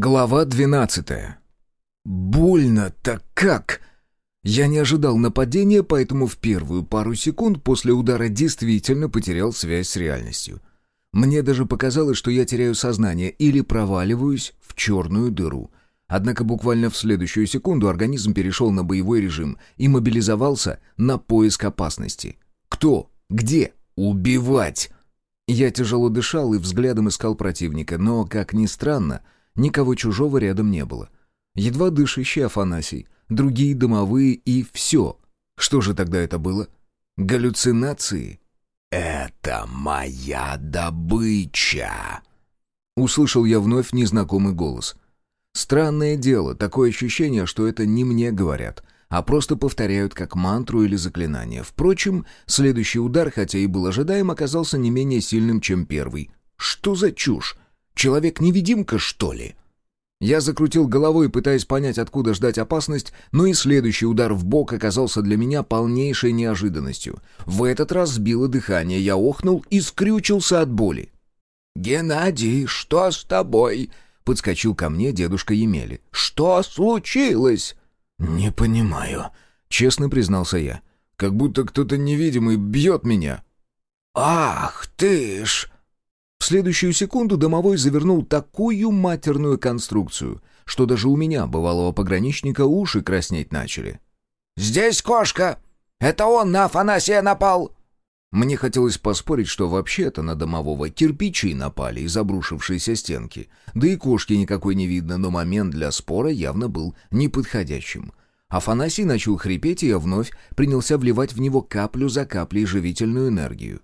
Глава двенадцатая. Больно-то как! Я не ожидал нападения, поэтому в первую пару секунд после удара действительно потерял связь с реальностью. Мне даже показалось, что я теряю сознание или проваливаюсь в черную дыру. Однако буквально в следующую секунду организм перешел на боевой режим и мобилизовался на поиск опасности. Кто? Где? Убивать! Я тяжело дышал и взглядом искал противника, но, как ни странно, Никого чужого рядом не было. Едва дышащий Афанасий, другие домовые и все. Что же тогда это было? Галлюцинации? «Это моя добыча!» Услышал я вновь незнакомый голос. Странное дело, такое ощущение, что это не мне говорят, а просто повторяют как мантру или заклинание. Впрочем, следующий удар, хотя и был ожидаем, оказался не менее сильным, чем первый. Что за чушь? Человек-невидимка, что ли? Я закрутил головой, пытаясь понять, откуда ждать опасность, но и следующий удар в бок оказался для меня полнейшей неожиданностью. В этот раз сбило дыхание, я охнул и скрючился от боли. «Геннадий, что с тобой?» — подскочил ко мне дедушка Емели. «Что случилось?» «Не понимаю», — честно признался я. «Как будто кто-то невидимый бьет меня». «Ах ты ж!» В следующую секунду домовой завернул такую матерную конструкцию, что даже у меня, бывалого пограничника, уши краснеть начали. «Здесь кошка! Это он на Афанасия напал!» Мне хотелось поспорить, что вообще-то на домового кирпичи напали из обрушившейся стенки. Да и кошки никакой не видно, но момент для спора явно был неподходящим. Афанасий начал хрипеть, и я вновь принялся вливать в него каплю за каплей живительную энергию.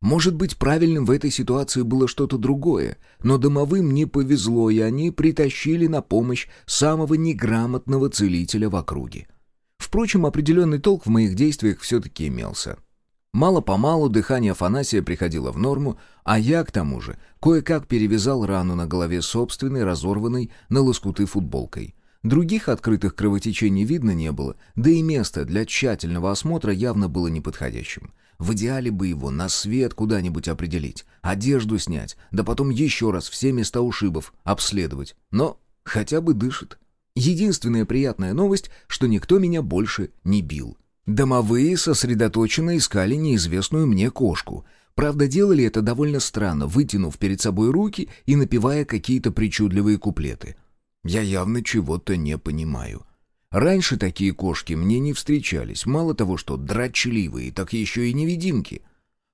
Может быть, правильным в этой ситуации было что-то другое, но домовым не повезло, и они притащили на помощь самого неграмотного целителя в округе. Впрочем, определенный толк в моих действиях все-таки имелся. Мало-помалу дыхание Афанасия приходило в норму, а я, к тому же, кое-как перевязал рану на голове собственной, разорванной на лоскуты футболкой. Других открытых кровотечений видно не было, да и место для тщательного осмотра явно было неподходящим. В идеале бы его на свет куда-нибудь определить, одежду снять, да потом еще раз все места ушибов обследовать. Но хотя бы дышит. Единственная приятная новость, что никто меня больше не бил. Домовые сосредоточенно искали неизвестную мне кошку. Правда, делали это довольно странно, вытянув перед собой руки и напевая какие-то причудливые куплеты. Я явно чего-то не понимаю. Раньше такие кошки мне не встречались, мало того, что дрочливые, так еще и невидимки.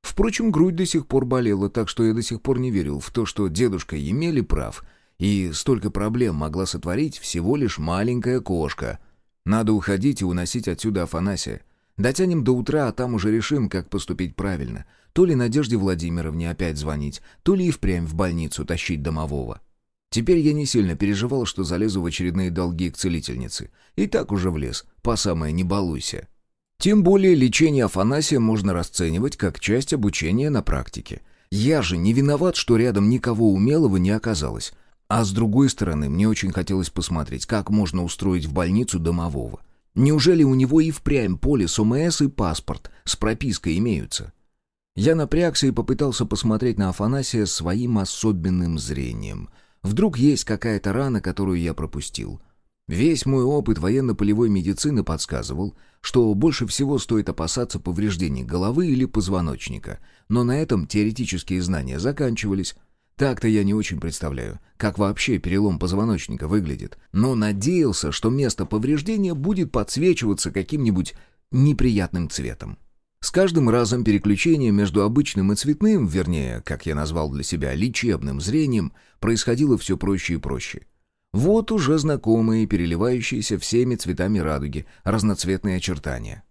Впрочем, грудь до сих пор болела, так что я до сих пор не верил в то, что дедушка Емели прав, и столько проблем могла сотворить всего лишь маленькая кошка. Надо уходить и уносить отсюда Афанасия. Дотянем до утра, а там уже решим, как поступить правильно. То ли Надежде Владимировне опять звонить, то ли и впрямь в больницу тащить домового. Теперь я не сильно переживал, что залезу в очередные долги к целительнице. И так уже влез, по самое не балуйся. Тем более лечение Афанасия можно расценивать как часть обучения на практике. Я же не виноват, что рядом никого умелого не оказалось. А с другой стороны, мне очень хотелось посмотреть, как можно устроить в больницу домового. Неужели у него и впрямь полис ОМС и паспорт с пропиской имеются? Я напрягся и попытался посмотреть на Афанасия своим особенным зрением — Вдруг есть какая-то рана, которую я пропустил. Весь мой опыт военно-полевой медицины подсказывал, что больше всего стоит опасаться повреждений головы или позвоночника, но на этом теоретические знания заканчивались. Так-то я не очень представляю, как вообще перелом позвоночника выглядит, но надеялся, что место повреждения будет подсвечиваться каким-нибудь неприятным цветом. С каждым разом переключение между обычным и цветным, вернее, как я назвал для себя, лечебным зрением, происходило все проще и проще. Вот уже знакомые, переливающиеся всеми цветами радуги, разноцветные очертания.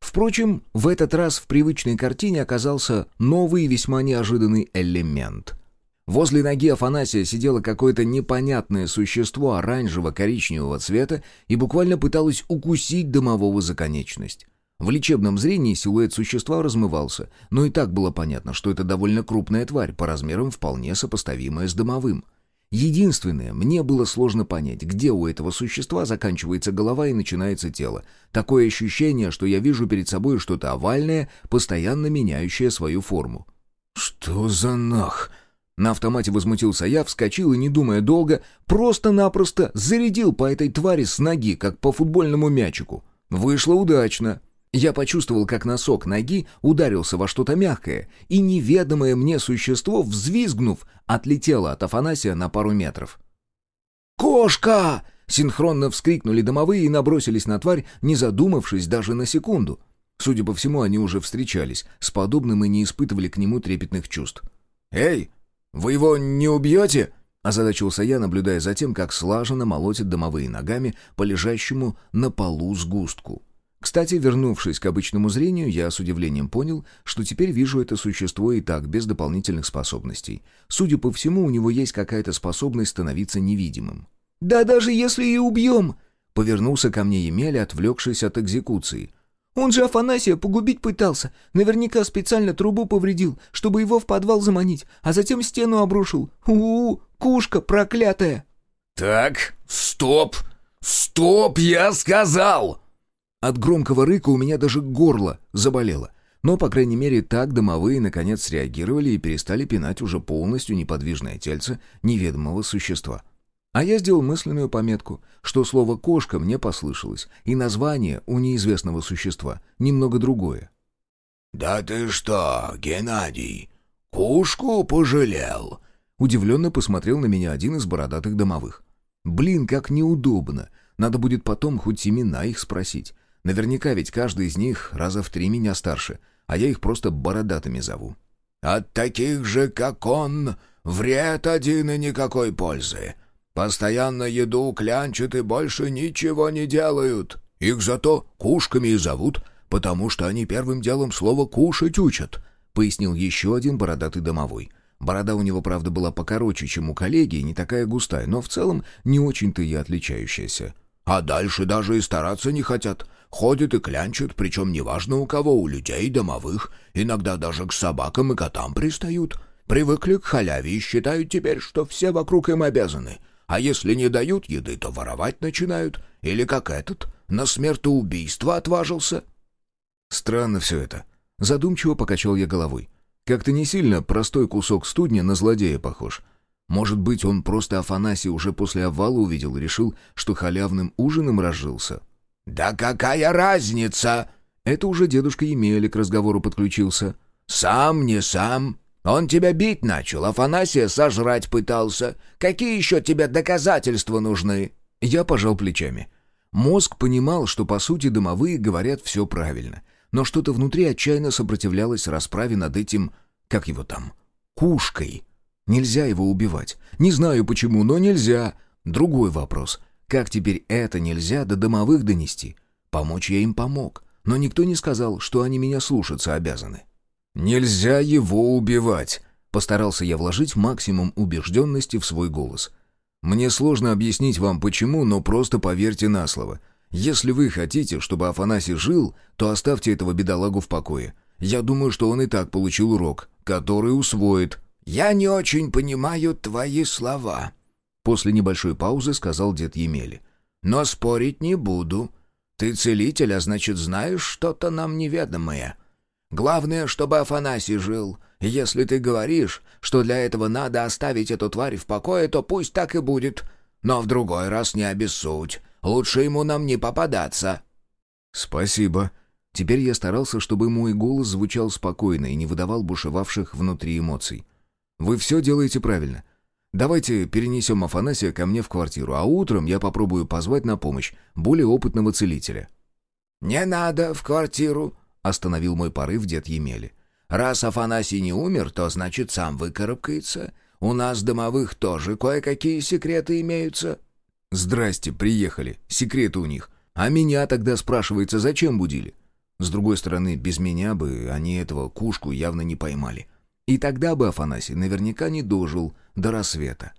Впрочем, в этот раз в привычной картине оказался новый весьма неожиданный элемент. Возле ноги Афанасия сидело какое-то непонятное существо оранжево-коричневого цвета и буквально пыталось укусить домового за конечность. В лечебном зрении силуэт существа размывался, но и так было понятно, что это довольно крупная тварь, по размерам вполне сопоставимая с домовым. Единственное, мне было сложно понять, где у этого существа заканчивается голова и начинается тело. Такое ощущение, что я вижу перед собой что-то овальное, постоянно меняющее свою форму. «Что за нах?» На автомате возмутился я, вскочил и, не думая долго, просто-напросто зарядил по этой твари с ноги, как по футбольному мячику. Вышло удачно. Я почувствовал, как носок ноги ударился во что-то мягкое, и неведомое мне существо, взвизгнув, отлетело от Афанасия на пару метров. «Кошка!» — синхронно вскрикнули домовые и набросились на тварь, не задумавшись даже на секунду. Судя по всему, они уже встречались, с подобным и не испытывали к нему трепетных чувств. «Эй, вы его не убьете?» — озадачился я, наблюдая за тем, как слаженно молотят домовые ногами по лежащему на полу сгустку. Кстати, вернувшись к обычному зрению, я с удивлением понял, что теперь вижу это существо и так, без дополнительных способностей. Судя по всему, у него есть какая-то способность становиться невидимым. «Да даже если и убьем!» — повернулся ко мне Емеля, отвлекшись от экзекуции. «Он же Афанасия погубить пытался. Наверняка специально трубу повредил, чтобы его в подвал заманить, а затем стену обрушил. У-у-у, кушка проклятая!» «Так, стоп! Стоп, я сказал!» От громкого рыка у меня даже горло заболело. Но, по крайней мере, так домовые наконец среагировали и перестали пинать уже полностью неподвижное тельце неведомого существа. А я сделал мысленную пометку, что слово «кошка» мне послышалось, и название у неизвестного существа немного другое. «Да ты что, Геннадий, кушку пожалел?» Удивленно посмотрел на меня один из бородатых домовых. «Блин, как неудобно. Надо будет потом хоть имена их спросить. Наверняка ведь каждый из них раза в три меня старше, а я их просто бородатыми зову. «От таких же, как он, вред один и никакой пользы. Постоянно еду клянчат и больше ничего не делают. Их зато кушками и зовут, потому что они первым делом слово «кушать» учат», — пояснил еще один бородатый домовой. Борода у него, правда, была покороче, чем у коллеги, не такая густая, но в целом не очень-то и отличающаяся. А дальше даже и стараться не хотят. Ходят и клянчат, причем неважно у кого, у людей, домовых, иногда даже к собакам и котам пристают. Привыкли к халяве и считают теперь, что все вокруг им обязаны. А если не дают еды, то воровать начинают. Или как этот, на смертоубийство отважился. Странно все это. Задумчиво покачал я головой. Как-то не сильно простой кусок студня на злодея похож. Может быть, он просто Афанасий уже после овала увидел и решил, что халявным ужином разжился. «Да какая разница?» Это уже дедушка Емеля к разговору подключился. «Сам не сам. Он тебя бить начал, Афанасия сожрать пытался. Какие еще тебе доказательства нужны?» Я пожал плечами. Мозг понимал, что по сути домовые говорят все правильно, но что-то внутри отчаянно сопротивлялось расправе над этим, как его там, кушкой. Нельзя его убивать. Не знаю почему, но нельзя. Другой вопрос. Как теперь это нельзя до домовых донести? Помочь я им помог, но никто не сказал, что они меня слушаться обязаны. «Нельзя его убивать», — постарался я вложить максимум убежденности в свой голос. «Мне сложно объяснить вам почему, но просто поверьте на слово. Если вы хотите, чтобы Афанасий жил, то оставьте этого бедолагу в покое. Я думаю, что он и так получил урок, который усвоит». «Я не очень понимаю твои слова», — после небольшой паузы сказал дед Емели. «Но спорить не буду. Ты целитель, а значит, знаешь что-то нам неведомое. Главное, чтобы Афанасий жил. Если ты говоришь, что для этого надо оставить эту тварь в покое, то пусть так и будет. Но в другой раз не обессудь. Лучше ему нам не попадаться». «Спасибо», Теперь я старался, чтобы мой голос звучал спокойно и не выдавал бушевавших внутри эмоций. Вы все делаете правильно. Давайте перенесем Афанасия ко мне в квартиру, а утром я попробую позвать на помощь более опытного целителя». «Не надо в квартиру», — остановил мой порыв дед Емели. «Раз Афанасий не умер, то значит сам выкарабкается. У нас домовых тоже кое-какие секреты имеются». «Здрасте, приехали. Секреты у них. А меня тогда, спрашивается, зачем будили?» С другой стороны, без меня бы они этого кушку явно не поймали. И тогда бы Афанасий наверняка не дожил до рассвета.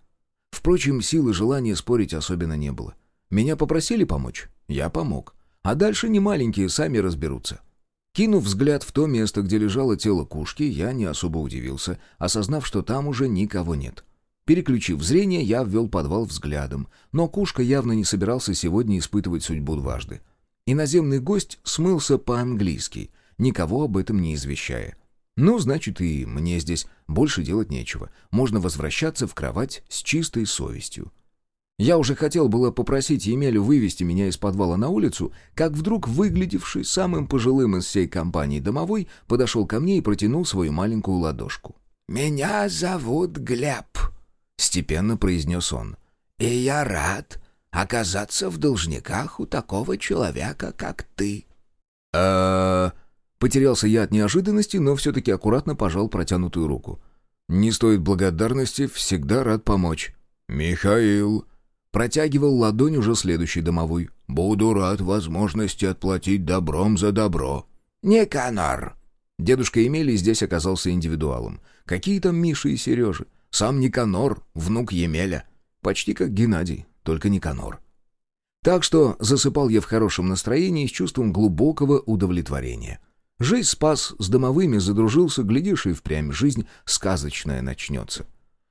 Впрочем, силы желания спорить особенно не было. Меня попросили помочь, я помог. А дальше не маленькие сами разберутся. Кинув взгляд в то место, где лежало тело кушки, я не особо удивился, осознав, что там уже никого нет. Переключив зрение, я ввел подвал взглядом, но Кушка явно не собирался сегодня испытывать судьбу дважды. Иноземный гость смылся по-английски, никого об этом не извещая. Ну, значит, и мне здесь больше делать нечего. Можно возвращаться в кровать с чистой совестью. Я уже хотел было попросить Емелю вывести меня из подвала на улицу, как вдруг выглядевший самым пожилым из всей компании домовой подошел ко мне и протянул свою маленькую ладошку. «Меня зовут Глеб», — степенно произнес он. «И я рад оказаться в должниках у такого человека, как ты». «А...» Потерялся я от неожиданности, но все-таки аккуратно пожал протянутую руку. «Не стоит благодарности, всегда рад помочь». «Михаил», Протягивал ладонь уже следующий домовой. «Буду рад возможности отплатить добром за добро». «Никанор!» Дедушка Емелий здесь оказался индивидуалом. Какие там Миша и Сережа? Сам Никанор, внук Емеля. Почти как Геннадий, только Никанор. Так что засыпал я в хорошем настроении с чувством глубокого удовлетворения. Жизнь спас, с домовыми задружился, глядишь, и впрямь жизнь сказочная начнется.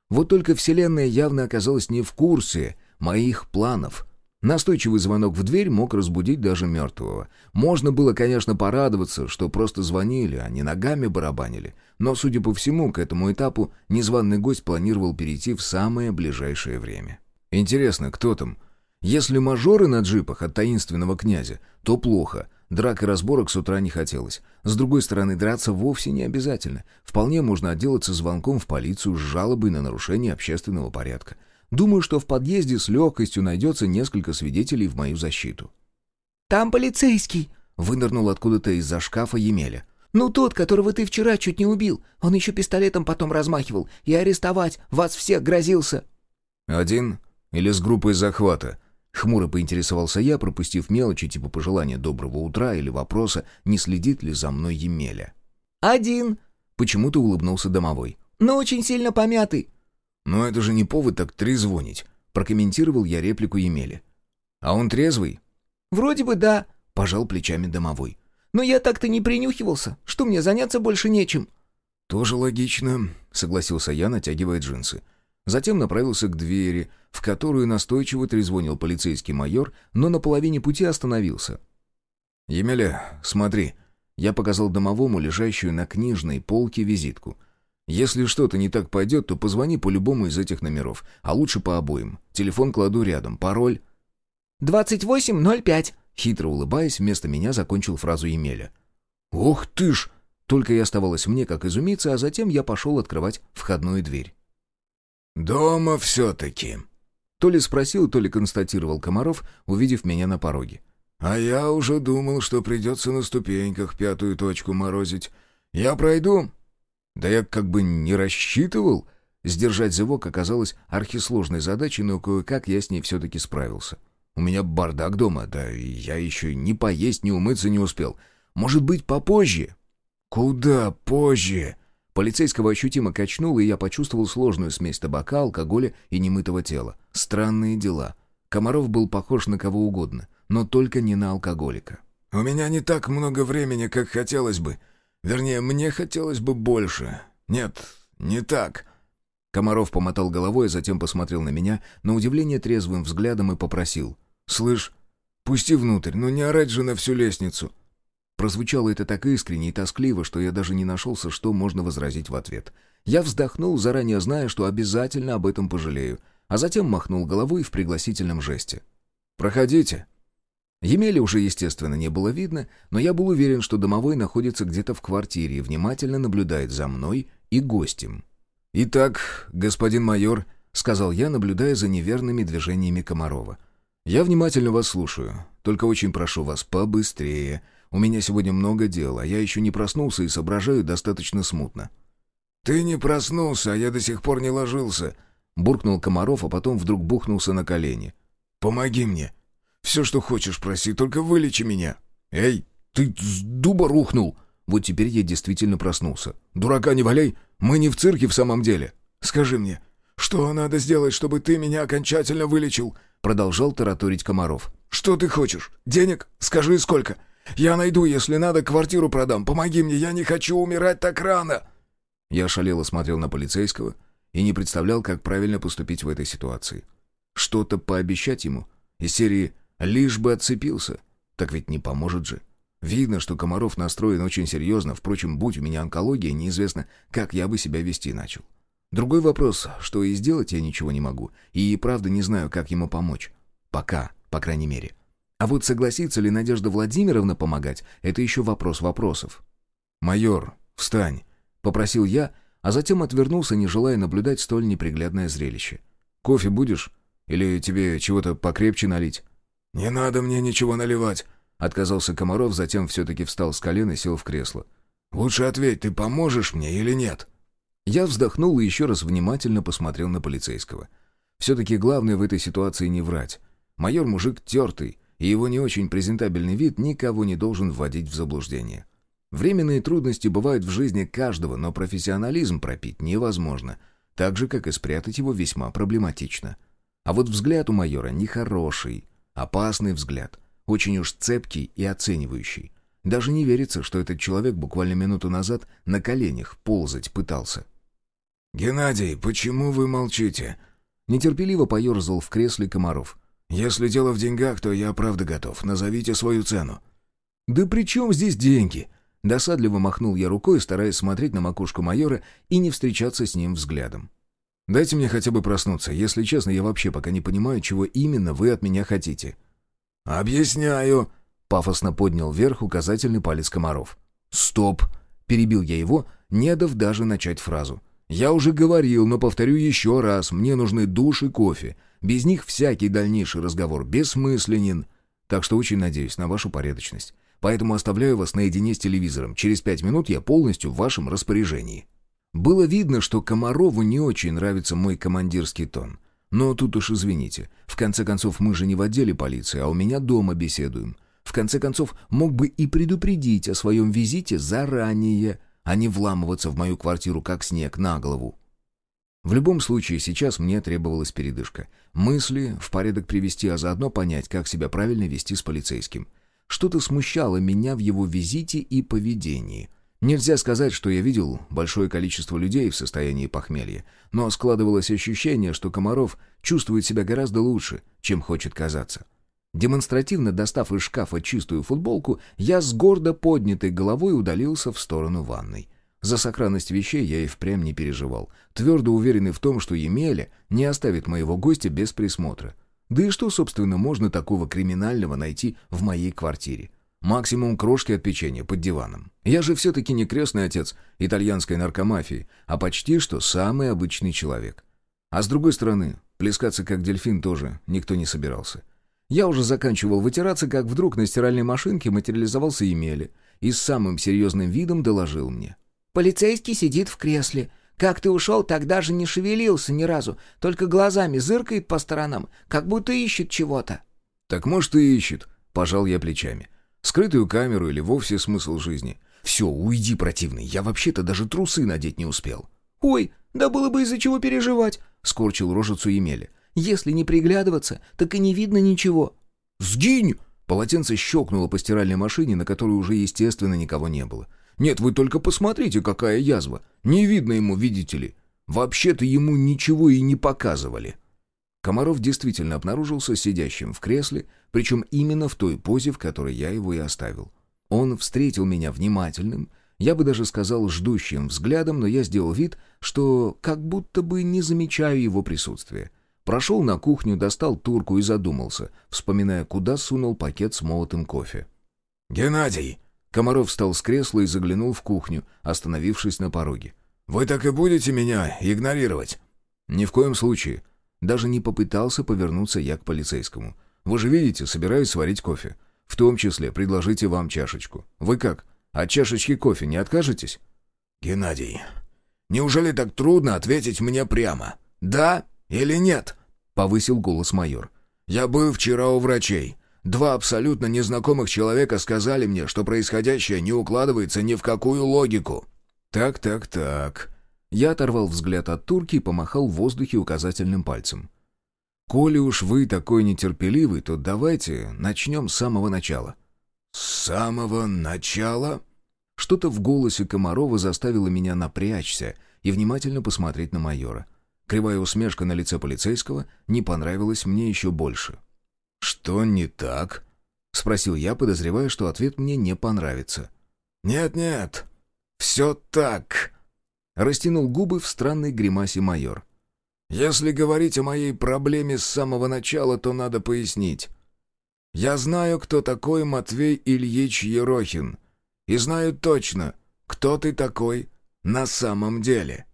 Вот только Вселенная явно оказалась не в курсе моих планов. Настойчивый звонок в дверь мог разбудить даже мертвого. Можно было, конечно, порадоваться, что просто звонили, а не ногами барабанили. Но, судя по всему, к этому этапу незваный гость планировал перейти в самое ближайшее время. Интересно, кто там? Если мажоры на джипах от таинственного князя, то плохо. Драк и разборок с утра не хотелось. С другой стороны, драться вовсе не обязательно. Вполне можно отделаться звонком в полицию с жалобой на нарушение общественного порядка. Думаю, что в подъезде с легкостью найдется несколько свидетелей в мою защиту. «Там полицейский!» — вынырнул откуда-то из-за шкафа Емеля. «Ну тот, которого ты вчера чуть не убил. Он еще пистолетом потом размахивал. И арестовать вас всех грозился». «Один? Или с группой захвата?» Хмуро поинтересовался я, пропустив мелочи типа пожелания доброго утра или вопроса, не следит ли за мной Емеля. «Один!» — почему-то улыбнулся домовой. «Но очень сильно помятый. «Но это же не повод так трезвонить», — прокомментировал я реплику Емели. «А он трезвый?» «Вроде бы да», — пожал плечами домовой. «Но я так-то не принюхивался. Что мне, заняться больше нечем?» «Тоже логично», — согласился я, натягивая джинсы. Затем направился к двери, в которую настойчиво трезвонил полицейский майор, но на половине пути остановился. «Емеля, смотри», — я показал домовому лежащую на книжной полке визитку — если что-то не так пойдет, то позвони по любому из этих номеров, а лучше по обоим. Телефон кладу рядом, пароль... «Двадцать восемь ноль пять», — хитро улыбаясь, вместо меня закончил фразу Емеля. «Ох ты ж!» Только и оставалось мне, как изумиться, а затем я пошел открывать входную дверь. «Дома все-таки», — то ли спросил, то ли констатировал Комаров, увидев меня на пороге. «А я уже думал, что придется на ступеньках пятую точку морозить. Я пройду?» Да я как бы не рассчитывал. Сдержать зевок оказалось архисложной задачей, но кое-как я с ней все-таки справился. У меня бардак дома, да я еще ни поесть, ни умыться не успел. Может быть, попозже? Куда позже? Полицейского ощутимо качнуло, и я почувствовал сложную смесь табака, алкоголя и немытого тела. Странные дела. Комаров был похож на кого угодно, но только не на алкоголика. «У меня не так много времени, как хотелось бы», Вернее, мне хотелось бы больше. Нет, не так. Комаров помотал головой, а затем посмотрел на меня, на удивление трезвым взглядом и попросил. «Слышь, пусти внутрь, ну не орать же на всю лестницу». Прозвучало это так искренне и тоскливо, что я даже не нашелся, что можно возразить в ответ. Я вздохнул, заранее зная, что обязательно об этом пожалею, а затем махнул головой в пригласительном жесте. «Проходите». Емеля уже, естественно, не было видно, но я был уверен, что домовой находится где-то в квартире и внимательно наблюдает за мной и гостем. «Итак, господин майор», — сказал я, наблюдая за неверными движениями Комарова. «Я внимательно вас слушаю, только очень прошу вас побыстрее. У меня сегодня много дел, а я еще не проснулся и соображаю достаточно смутно». «Ты не проснулся, а я до сих пор не ложился», — буркнул Комаров, а потом вдруг бухнулся на колени. «Помоги мне!» Все, что хочешь, проси, только вылечи меня». «Эй, ты с дуба рухнул!» Вот теперь я действительно проснулся. «Дурака не валяй, мы не в цирке в самом деле». «Скажи мне, что надо сделать, чтобы ты меня окончательно вылечил?» Продолжал тараторить Комаров. «Что ты хочешь? Денег? Скажи, сколько? Я найду, если надо, квартиру продам. Помоги мне, я не хочу умирать так рано!» Я шалело смотрел на полицейского и не представлял, как правильно поступить в этой ситуации. Что-то пообещать ему из серии Лишь бы отцепился. Так ведь не поможет же. Видно, что Комаров настроен очень серьезно, впрочем, будь у меня онкология, неизвестно, как я бы себя вести начал. Другой вопрос, что и сделать я ничего не могу, и правда не знаю, как ему помочь. Пока, по крайней мере. А вот согласится ли Надежда Владимировна помогать, это еще вопрос вопросов. «Майор, встань!» — попросил я, а затем отвернулся, не желая наблюдать столь неприглядное зрелище. «Кофе будешь? Или тебе чего-то покрепче налить?» «Не надо мне ничего наливать», Отказался Комаров, затем все-таки встал с колен и сел в кресло. «Лучше ответь, ты поможешь мне или нет?» Я вздохнул и еще раз внимательно посмотрел на полицейского. Все-таки главное в этой ситуации не врать. Майор мужик тертый, и его не очень презентабельный вид никого не должен вводить в заблуждение. Временные трудности бывают в жизни каждого, но профессионализм пропить невозможно, так же, как и спрятать его весьма проблематично. А вот взгляд у майора нехороший, опасный взгляд, очень уж цепкий и оценивающий. Даже не верится, что этот человек буквально минуту назад на коленях ползать пытался. «Геннадий, почему вы молчите?» Нетерпеливо поерзал в кресле Комаров. «Если дело в деньгах, то я правда готов. Назовите свою цену». «Да при чем здесь деньги?» Досадливо махнул я рукой, стараясь смотреть на макушку майора и не встречаться с ним взглядом. «Дайте мне хотя бы проснуться. Если честно, я вообще пока не понимаю, чего именно вы от меня хотите». «Объясняю», — пафосно поднял вверх указательный палец Комаров. «Стоп!» — перебил я его, не дав даже начать фразу. «Я уже говорил, но повторю еще раз, мне нужны душ и кофе. Без них всякий дальнейший разговор бессмысленен. Так что очень надеюсь на вашу порядочность. Поэтому оставляю вас наедине с телевизором. Через пять минут я полностью в вашем распоряжении». Было видно, что Комарову не очень нравится мой командирский тон. Но тут уж извините. В конце концов, мы же не в отделе полиции, а у меня дома беседуем. В конце концов, мог бы и предупредить о своем визите заранее, а не вламываться в мою квартиру, как снег, на голову. В любом случае, сейчас мне требовалась передышка. Мысли в порядок привести, а заодно понять, как себя правильно вести с полицейским. Что-то смущало меня в его визите и поведении. Нельзя сказать, что я видел большое количество людей в состоянии похмелья, но складывалось ощущение, что Комаров чувствует себя гораздо лучше, чем хочет казаться. Демонстративно достав из шкафа чистую футболку, я с гордо поднятой головой удалился в сторону ванной. За сохранность вещей я и впрямь не переживал, твердо уверенный в том, что Емеля не оставит моего гостя без присмотра. Да и что, собственно, можно такого криминального найти в моей квартире? Максимум крошки от печенья под диваном. Я же все-таки не крестный отец итальянской наркомафии, а почти что самый обычный человек. А с другой стороны, плескаться как дельфин тоже никто не собирался. Я уже заканчивал вытираться, как вдруг на стиральной машинке материализовался Емеля и с самым серьезным видом доложил мне. «Полицейский сидит в кресле. Как ты ушел, так даже не шевелился ни разу, только глазами зыркает по сторонам, как будто ищет чего-то». «Так может и ищет», — пожал я плечами. Скрытую камеру или вовсе смысл жизни. Все, уйди, противный, я вообще-то даже трусы надеть не успел. «Ой, да было бы из-за чего переживать», — скорчил рожицу Емеля. «Если не приглядываться, так и не видно ничего». «Сгинь!» Полотенце щелкнуло по стиральной машине, на которой уже, естественно, никого не было. «Нет, вы только посмотрите, какая язва! Не видно ему, видите ли! Вообще-то ему ничего и не показывали!» Комаров действительно обнаружился сидящим в кресле, причем именно в той позе, в которой я его и оставил. Он встретил меня внимательным, я бы даже сказал ждущим взглядом, но я сделал вид, что как будто бы не замечаю его присутствия. Прошел на кухню, достал турку и задумался, вспоминая, куда сунул пакет с молотым кофе. «Геннадий!» Комаров встал с кресла и заглянул в кухню, остановившись на пороге. «Вы так и будете меня игнорировать?» «Ни в коем случае. Даже не попытался повернуться я к полицейскому. «Вы же видите, собираюсь сварить кофе. В том числе предложите вам чашечку. Вы как, от чашечки кофе не откажетесь?» «Геннадий, неужели так трудно ответить мне прямо? Да или нет?» — повысил голос майор. «Я был вчера у врачей. Два абсолютно незнакомых человека сказали мне, что происходящее не укладывается ни в какую логику». «Так, так, так», я оторвал взгляд от турки и помахал в воздухе указательным пальцем. «Коли уж вы такой нетерпеливый, то давайте начнем с самого начала». «С самого начала?» Что-то в голосе Комарова заставило меня напрячься и внимательно посмотреть на майора. Кривая усмешка на лице полицейского не понравилась мне еще больше. «Что не так?» спросил я, подозревая, что ответ мне не понравится. «Нет-нет, все так», — растянул губы в странной гримасе майор. «Если говорить о моей проблеме с самого начала, то надо пояснить. Я знаю, кто такой Матвей Ильич Ерохин, и знаю точно, кто ты такой на самом деле».